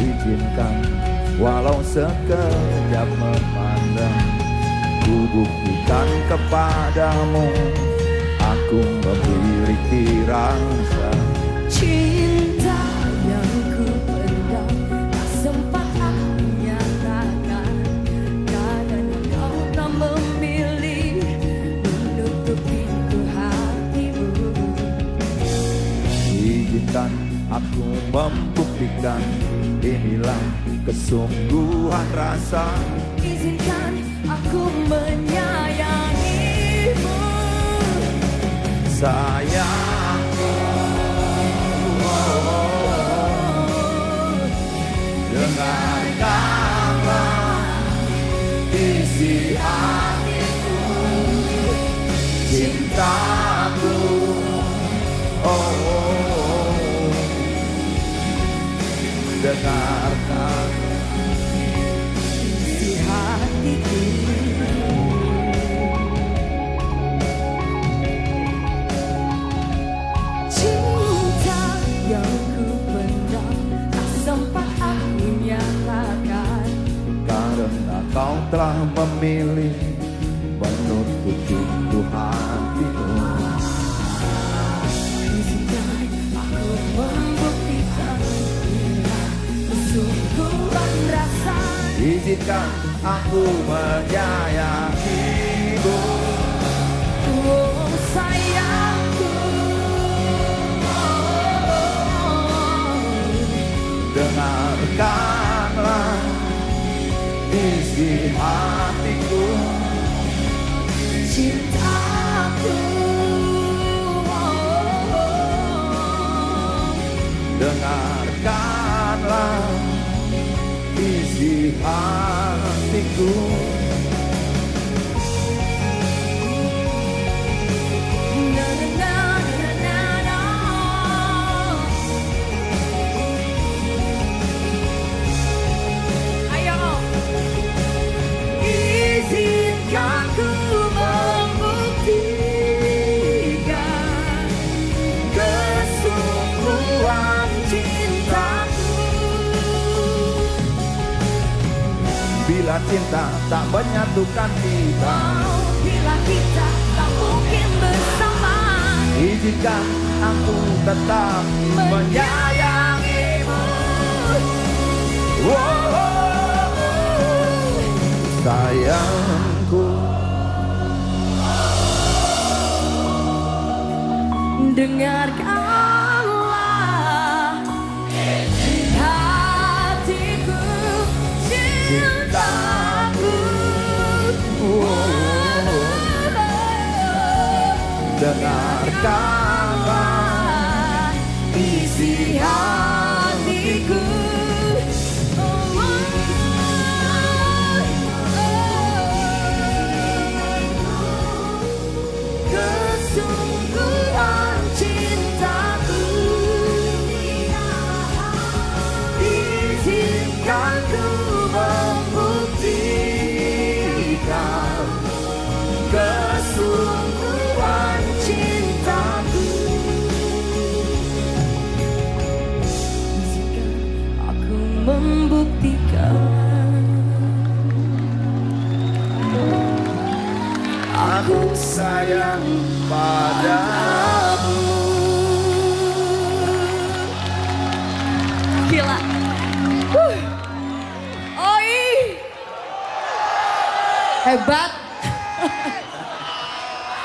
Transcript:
Izinkan Walau sekejap memandang Ku buktikan kepadamu. Aku memiliki rasa Cinta yang ku pendam Tak sempat aku nyatakan Karena kau tak memilih Menutup pintu hatimu. Izinkan aku membuktikan Inilah kesungguhan rasa. Izinkan aku menyayangimu. Sayangku. Dengarkanlah isi hatiku. Cintaku telah memilih Menutup pintu hatimu Izinkan aku menyayangimu isi hatiku Cintaku. Dengarkanlah isi hatiku Bila cinta tak menyatukan kita Oh, Bila kita tak mungkin bersama Izinkan aku tetap menyayangimu oh, oh, oh. Sayangku Dengarkanlah Dengarkanlah isi hatiku Aku sayang padamu Gila. Oi. Hebat.